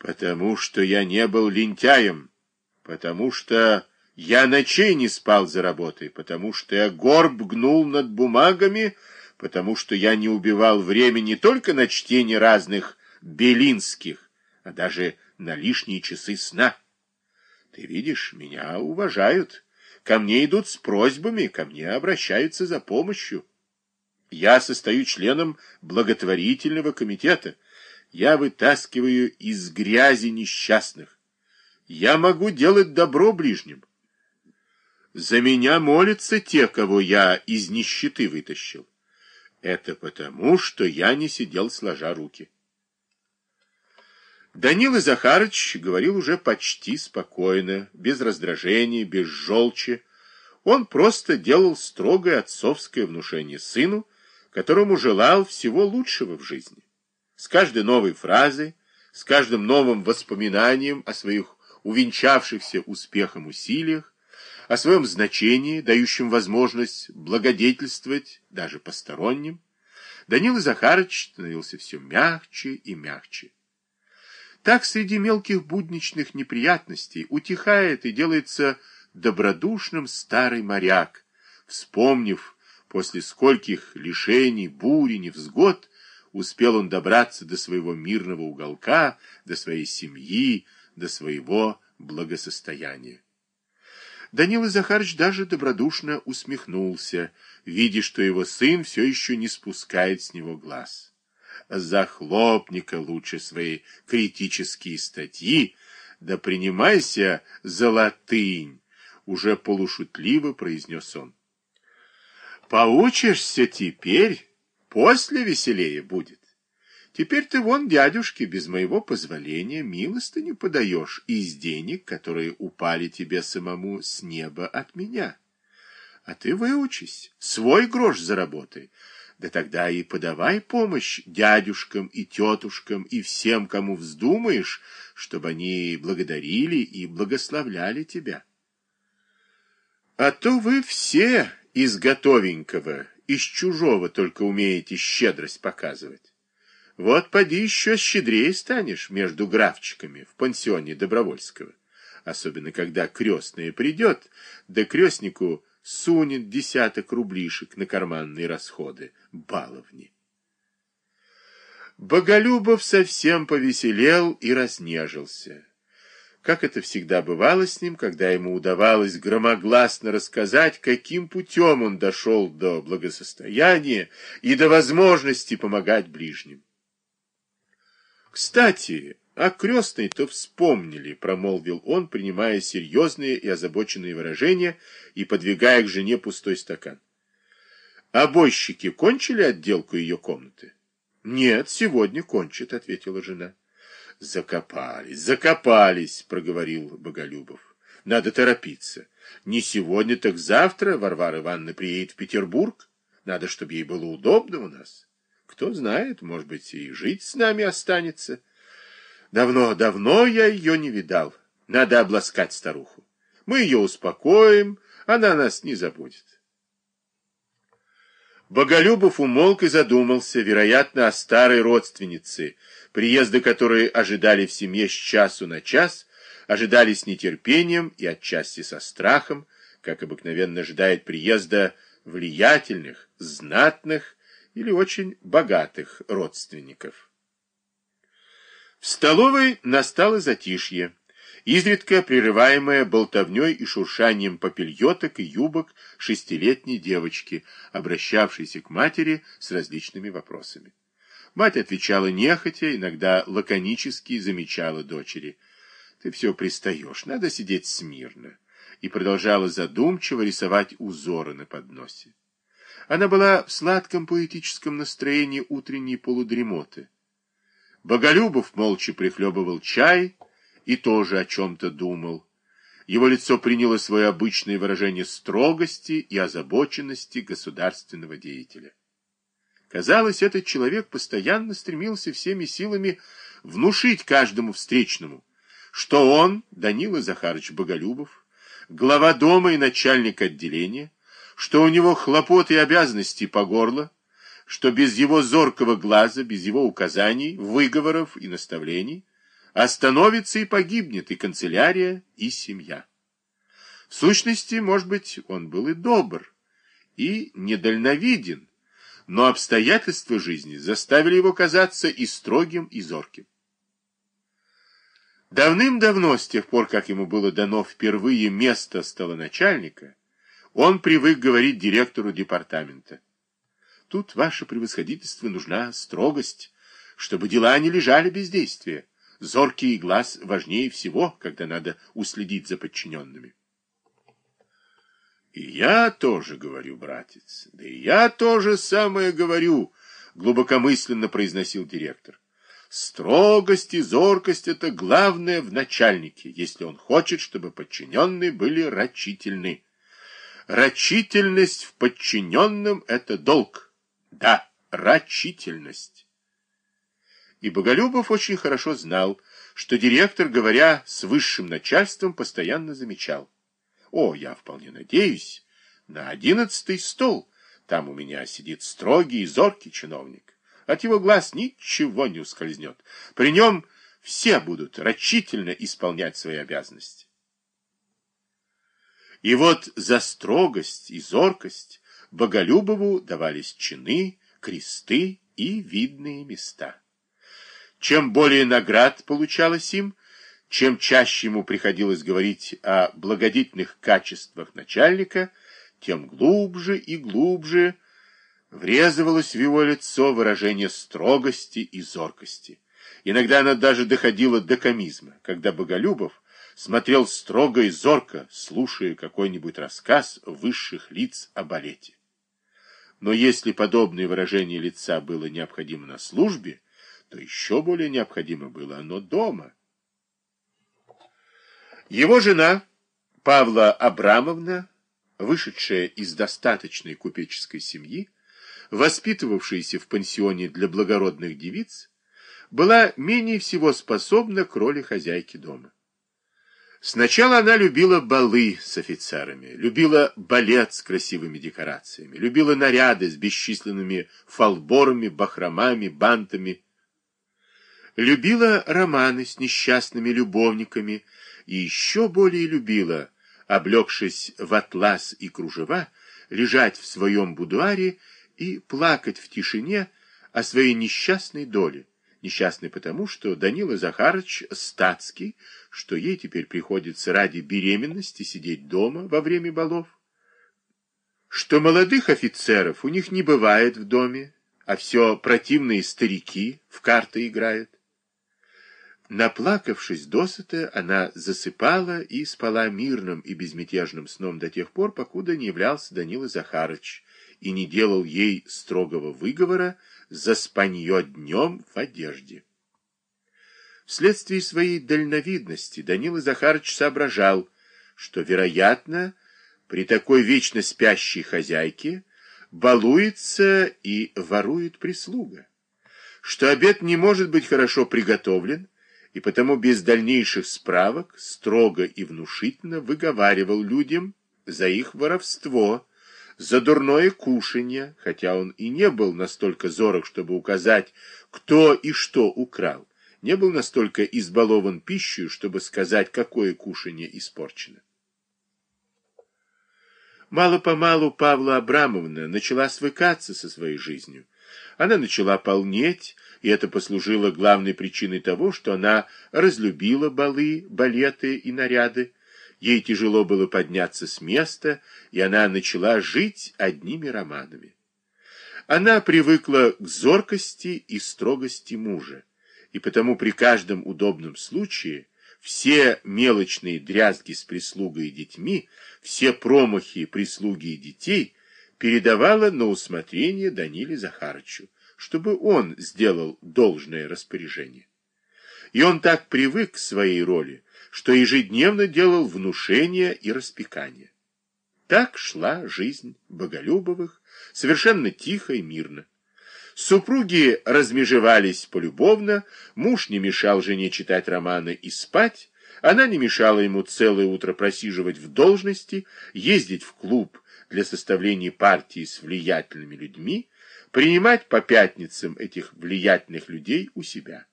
Потому что я не был лентяем, потому что я ночей не спал за работой, потому что я горб гнул над бумагами, потому что я не убивал время не только на чтение разных белинских, а даже на лишние часы сна. Ты видишь, меня уважают, ко мне идут с просьбами, ко мне обращаются за помощью. Я состою членом благотворительного комитета. Я вытаскиваю из грязи несчастных. Я могу делать добро ближним. За меня молятся те, кого я из нищеты вытащил. Это потому, что я не сидел сложа руки. Данила Захарыч говорил уже почти спокойно, без раздражения, без желчи. Он просто делал строгое отцовское внушение сыну, которому желал всего лучшего в жизни. С каждой новой фразой, с каждым новым воспоминанием о своих увенчавшихся успехом усилиях, о своем значении, дающем возможность благодетельствовать даже посторонним, Данила Захарович становился все мягче и мягче. Так среди мелких будничных неприятностей утихает и делается добродушным старый моряк, вспомнив, после скольких лишений, бури, невзгод, успел он добраться до своего мирного уголка, до своей семьи, до своего благосостояния. Данила Захарович даже добродушно усмехнулся, видя, что его сын все еще не спускает с него глаз. Захлопни-ка лучше свои критические статьи, да принимайся за латынь, уже полушутливо произнес он. Поучишься теперь, после веселее будет. Теперь ты вон дядюшке без моего позволения милостыню подаешь из денег, которые упали тебе самому с неба от меня. А ты выучись, свой грош заработай. Да тогда и подавай помощь дядюшкам и тетушкам и всем, кому вздумаешь, чтобы они благодарили и благословляли тебя. А то вы все из готовенького, из чужого только умеете щедрость показывать. Вот поди еще щедрее станешь между графчиками в пансионе Добровольского. Особенно, когда крестная придет, да крестнику сунет десяток рублишек на карманные расходы. Баловни. Боголюбов совсем повеселел и разнежился. Как это всегда бывало с ним, когда ему удавалось громогласно рассказать, каким путем он дошел до благосостояния и до возможности помогать ближним. Кстати, о крестной-то вспомнили, промолвил он, принимая серьезные и озабоченные выражения и подвигая к жене пустой стакан. Обойщики кончили отделку ее комнаты? Нет, сегодня кончат, ответила жена. Закопались, закопались, проговорил Боголюбов. Надо торопиться. Не сегодня, так завтра Варвара Ивановна приедет в Петербург. Надо, чтобы ей было удобно у нас. Кто знает, может быть, и жить с нами останется. Давно, давно я ее не видал. Надо обласкать старуху. Мы ее успокоим, она нас не забудет. Боголюбов умолк и задумался, вероятно, о старой родственнице, приезда которой ожидали в семье с часу на час, ожидали с нетерпением и отчасти со страхом, как обыкновенно ожидает приезда влиятельных, знатных или очень богатых родственников. В столовой настало затишье, изредка прерываемое болтовней и шуршанием попельоток и юбок шестилетней девочки, обращавшейся к матери с различными вопросами. Мать отвечала нехотя, иногда лаконически замечала дочери. «Ты все пристаешь, надо сидеть смирно», и продолжала задумчиво рисовать узоры на подносе. Она была в сладком поэтическом настроении утренней полудремоты. Боголюбов молча прихлебывал чай и тоже о чем-то думал. Его лицо приняло свое обычное выражение строгости и озабоченности государственного деятеля. Казалось, этот человек постоянно стремился всеми силами внушить каждому встречному, что он, Данила Захарович Боголюбов, глава дома и начальник отделения, что у него хлопоты и обязанности по горло, что без его зоркого глаза, без его указаний, выговоров и наставлений остановится и погибнет и канцелярия, и семья. В сущности, может быть, он был и добр, и недальновиден, но обстоятельства жизни заставили его казаться и строгим, и зорким. Давным-давно, с тех пор, как ему было дано впервые место столоначальника, он привык говорить директору департамента. Тут, ваше превосходительство, нужна строгость, чтобы дела не лежали без действия. Зоркий глаз важнее всего, когда надо уследить за подчиненными. И я тоже говорю, братец, да и я тоже самое говорю, глубокомысленно произносил директор. Строгость и зоркость — это главное в начальнике, если он хочет, чтобы подчиненные были рачительны. Рачительность в подчиненном — это долг. Да, рачительность. И Боголюбов очень хорошо знал, что директор, говоря с высшим начальством, постоянно замечал. О, я вполне надеюсь, на одиннадцатый стол. Там у меня сидит строгий и зоркий чиновник. От его глаз ничего не ускользнет. При нем все будут рачительно исполнять свои обязанности. И вот за строгость и зоркость Боголюбову давались чины, кресты и видные места. Чем более наград получалось им, чем чаще ему приходилось говорить о благодетельных качествах начальника, тем глубже и глубже врезывалось в его лицо выражение строгости и зоркости. Иногда она даже доходила до комизма, когда Боголюбов смотрел строго и зорко, слушая какой-нибудь рассказ высших лиц о балете. Но если подобное выражение лица было необходимо на службе, то еще более необходимо было оно дома – его жена, Павла Абрамовна, вышедшая из достаточной купеческой семьи, воспитывавшаяся в пансионе для благородных девиц, была менее всего способна к роли хозяйки дома. Сначала она любила балы с офицерами, любила балет с красивыми декорациями, любила наряды с бесчисленными фалборами, бахромами, бантами, любила романы с несчастными любовниками, и еще более любила, облегшись в атлас и кружева, лежать в своем будуаре и плакать в тишине о своей несчастной доле. Несчастной потому, что Данила Захарович статский, что ей теперь приходится ради беременности сидеть дома во время балов, что молодых офицеров у них не бывает в доме, а все противные старики в карты играют. Наплакавшись досыта, она засыпала и спала мирным и безмятежным сном до тех пор, покуда не являлся Данила Захарыч и не делал ей строгого выговора за спанье днем в одежде. Вследствие своей дальновидности Данила Захарыч соображал, что, вероятно, при такой вечно спящей хозяйке балуется и ворует прислуга, что обед не может быть хорошо приготовлен, и потому без дальнейших справок строго и внушительно выговаривал людям за их воровство, за дурное кушанье, хотя он и не был настолько зорок, чтобы указать, кто и что украл, не был настолько избалован пищей, чтобы сказать, какое кушанье испорчено. Мало-помалу Павла Абрамовна начала свыкаться со своей жизнью. Она начала полнеть, и это послужило главной причиной того, что она разлюбила балы, балеты и наряды. Ей тяжело было подняться с места, и она начала жить одними романами. Она привыкла к зоркости и строгости мужа, и потому при каждом удобном случае все мелочные дрязги с прислугой и детьми, все промахи прислуги и детей передавала на усмотрение Даниле Захарычу, чтобы он сделал должное распоряжение. И он так привык к своей роли, что ежедневно делал внушения и распекания. Так шла жизнь Боголюбовых, совершенно тихо и мирно. Супруги размежевались полюбовно, муж не мешал жене читать романы и спать, она не мешала ему целое утро просиживать в должности, ездить в клуб для составления партии с влиятельными людьми, принимать по пятницам этих влиятельных людей у себя.